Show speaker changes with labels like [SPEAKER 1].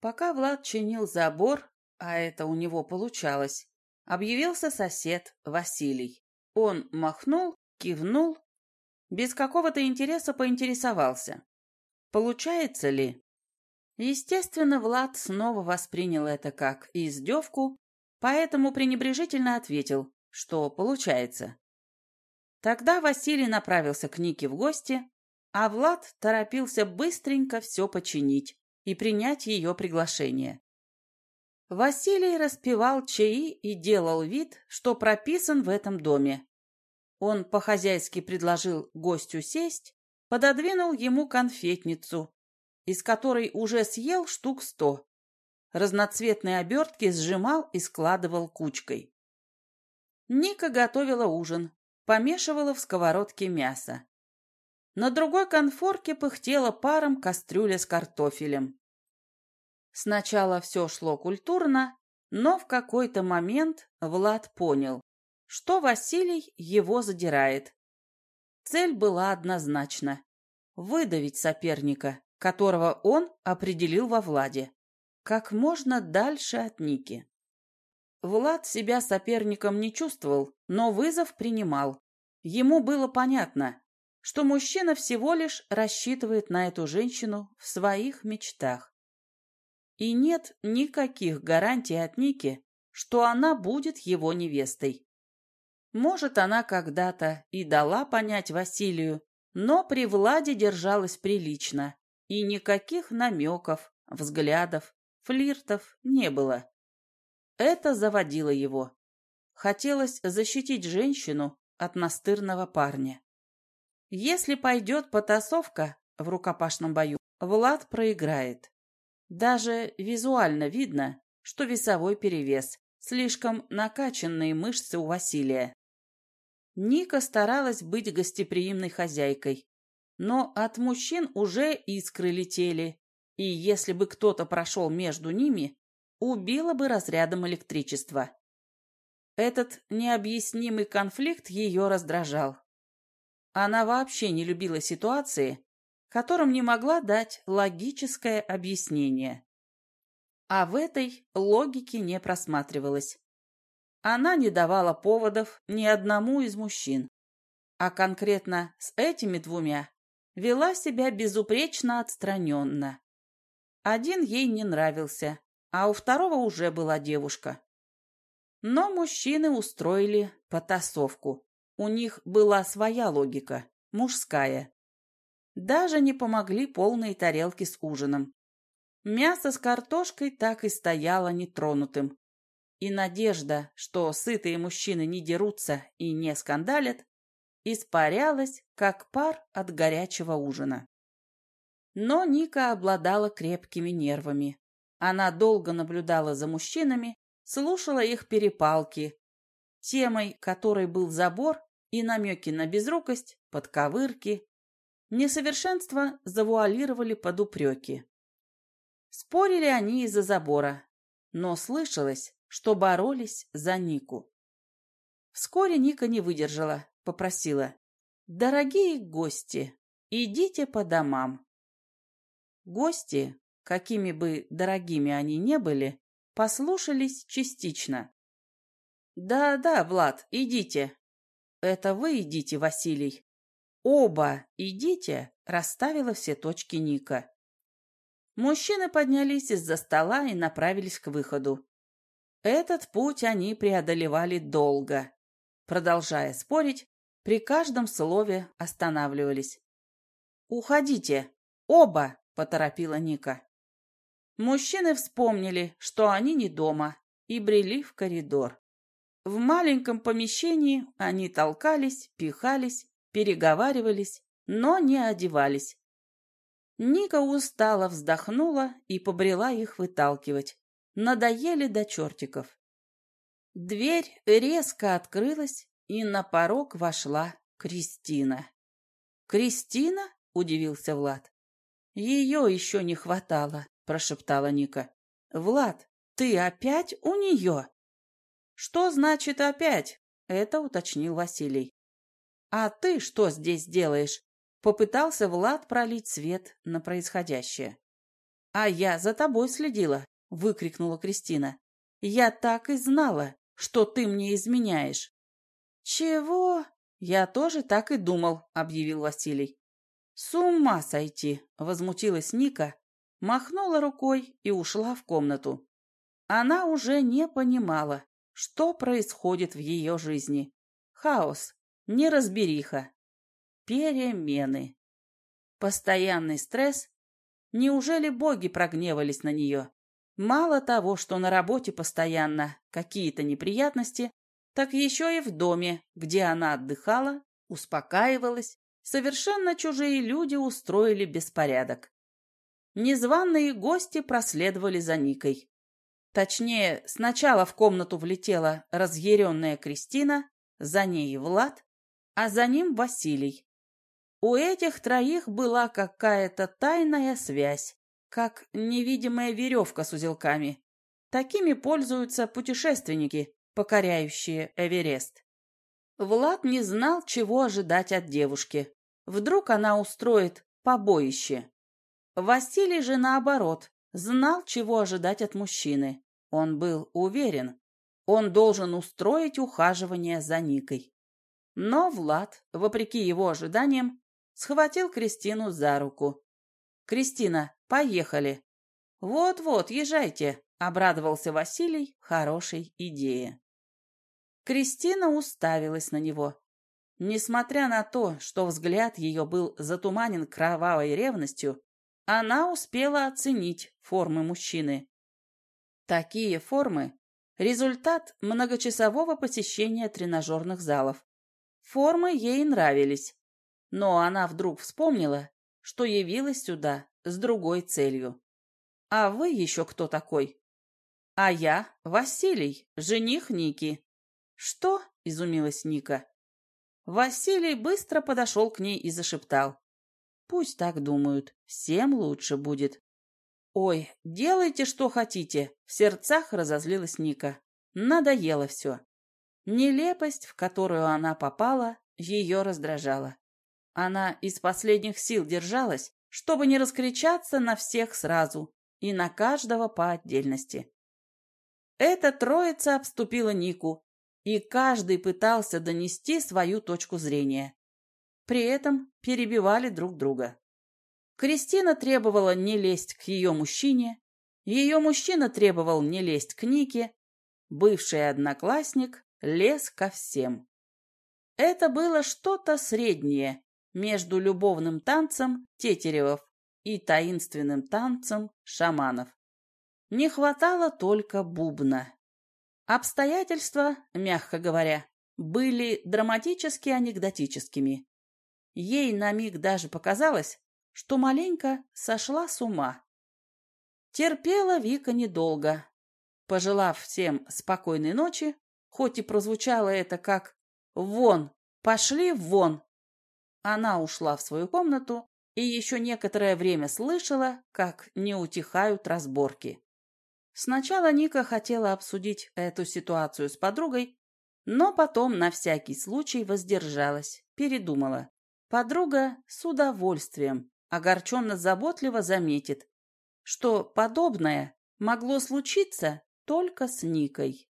[SPEAKER 1] Пока Влад чинил забор, а это у него получалось, объявился сосед Василий. Он махнул, кивнул, без какого-то интереса поинтересовался. Получается ли? Естественно, Влад снова воспринял это как издевку, поэтому пренебрежительно ответил, что получается. Тогда Василий направился к Нике в гости, а Влад торопился быстренько все починить и принять ее приглашение. Василий распевал чаи и делал вид, что прописан в этом доме. Он по-хозяйски предложил гостю сесть, пододвинул ему конфетницу, из которой уже съел штук сто. Разноцветные обертки сжимал и складывал кучкой. Ника готовила ужин, помешивала в сковородке мясо. На другой конфорке пыхтела паром кастрюля с картофелем. Сначала все шло культурно, но в какой-то момент Влад понял, что Василий его задирает. Цель была однозначна – выдавить соперника, которого он определил во Владе, как можно дальше от Ники. Влад себя соперником не чувствовал, но вызов принимал. Ему было понятно, что мужчина всего лишь рассчитывает на эту женщину в своих мечтах. И нет никаких гарантий от Ники, что она будет его невестой. Может, она когда-то и дала понять Василию, но при Владе держалась прилично, и никаких намеков, взглядов, флиртов не было. Это заводило его. Хотелось защитить женщину от настырного парня. Если пойдет потасовка в рукопашном бою, Влад проиграет. Даже визуально видно, что весовой перевес, слишком накачанные мышцы у Василия. Ника старалась быть гостеприимной хозяйкой, но от мужчин уже искры летели, и если бы кто-то прошел между ними, убила бы разрядом электричества. Этот необъяснимый конфликт ее раздражал. Она вообще не любила ситуации, которым не могла дать логическое объяснение. А в этой логике не просматривалось. Она не давала поводов ни одному из мужчин, а конкретно с этими двумя вела себя безупречно отстраненно. Один ей не нравился, а у второго уже была девушка. Но мужчины устроили потасовку. У них была своя логика, мужская. Даже не помогли полные тарелки с ужином. Мясо с картошкой так и стояло нетронутым. И надежда, что сытые мужчины не дерутся и не скандалят, испарялась, как пар от горячего ужина. Но Ника обладала крепкими нервами. Она долго наблюдала за мужчинами, слушала их перепалки, темой которой был забор и намеки на безрукость, подковырки. Несовершенство завуалировали под упреки. Спорили они из-за забора, но слышалось, что боролись за Нику. Вскоре Ника не выдержала, попросила. «Дорогие гости, идите по домам». Гости, какими бы дорогими они не были, послушались частично. «Да-да, Влад, идите». «Это вы идите, Василий». «Оба идите», — расставила все точки Ника. Мужчины поднялись из-за стола и направились к выходу. Этот путь они преодолевали долго. Продолжая спорить, при каждом слове останавливались. «Уходите! Оба!» — поторопила Ника. Мужчины вспомнили, что они не дома, и брели в коридор. В маленьком помещении они толкались, пихались, переговаривались, но не одевались. Ника устало вздохнула и побрела их выталкивать. Надоели до чертиков. Дверь резко открылась, и на порог вошла Кристина. «Кристина?» — удивился Влад. «Ее еще не хватало», — прошептала Ника. «Влад, ты опять у нее?» «Что значит опять?» — это уточнил Василий. «А ты что здесь делаешь?» — попытался Влад пролить свет на происходящее. А я за тобой следила, выкрикнула Кристина. Я так и знала, что ты мне изменяешь. Чего? Я тоже так и думал, объявил Василий. С ума сойти, возмутилась Ника, махнула рукой и ушла в комнату. Она уже не понимала, что происходит в ее жизни. Хаос, неразбериха, перемены. Постоянный стресс. Неужели боги прогневались на нее? Мало того, что на работе постоянно какие-то неприятности, так еще и в доме, где она отдыхала, успокаивалась, совершенно чужие люди устроили беспорядок. Незваные гости проследовали за Никой. Точнее, сначала в комнату влетела разъяренная Кристина, за ней Влад, а за ним Василий. У этих троих была какая-то тайная связь, как невидимая веревка с узелками. Такими пользуются путешественники, покоряющие Эверест. Влад не знал, чего ожидать от девушки. Вдруг она устроит побоище. Василий же, наоборот, знал, чего ожидать от мужчины. Он был уверен, он должен устроить ухаживание за Никой. Но Влад, вопреки его ожиданиям, схватил Кристину за руку. «Кристина, поехали!» «Вот-вот, езжайте!» — обрадовался Василий хорошей идее. Кристина уставилась на него. Несмотря на то, что взгляд ее был затуманен кровавой ревностью, она успела оценить формы мужчины. Такие формы – результат многочасового посещения тренажерных залов. Формы ей нравились, но она вдруг вспомнила, что явилась сюда с другой целью. «А вы еще кто такой?» «А я Василий, жених Ники». «Что?» – изумилась Ника. Василий быстро подошел к ней и зашептал. «Пусть так думают, всем лучше будет». «Ой, делайте, что хотите!» — в сердцах разозлилась Ника. Надоело все. Нелепость, в которую она попала, ее раздражала. Она из последних сил держалась, чтобы не раскричаться на всех сразу и на каждого по отдельности. Эта троица обступила Нику, и каждый пытался донести свою точку зрения. При этом перебивали друг друга. Кристина требовала не лезть к ее мужчине, ее мужчина требовал не лезть к Нике, бывший одноклассник лез ко всем. Это было что-то среднее между любовным танцем тетеревов и таинственным танцем шаманов. Не хватало только бубна. Обстоятельства, мягко говоря, были драматически-анекдотическими. Ей на миг даже показалось, что маленько сошла с ума. Терпела Вика недолго. Пожелав всем спокойной ночи, хоть и прозвучало это как «Вон! Пошли вон!», она ушла в свою комнату и еще некоторое время слышала, как не утихают разборки. Сначала Ника хотела обсудить эту ситуацию с подругой, но потом на всякий случай воздержалась, передумала. Подруга с удовольствием, огорченно-заботливо заметит, что подобное могло случиться только с Никой.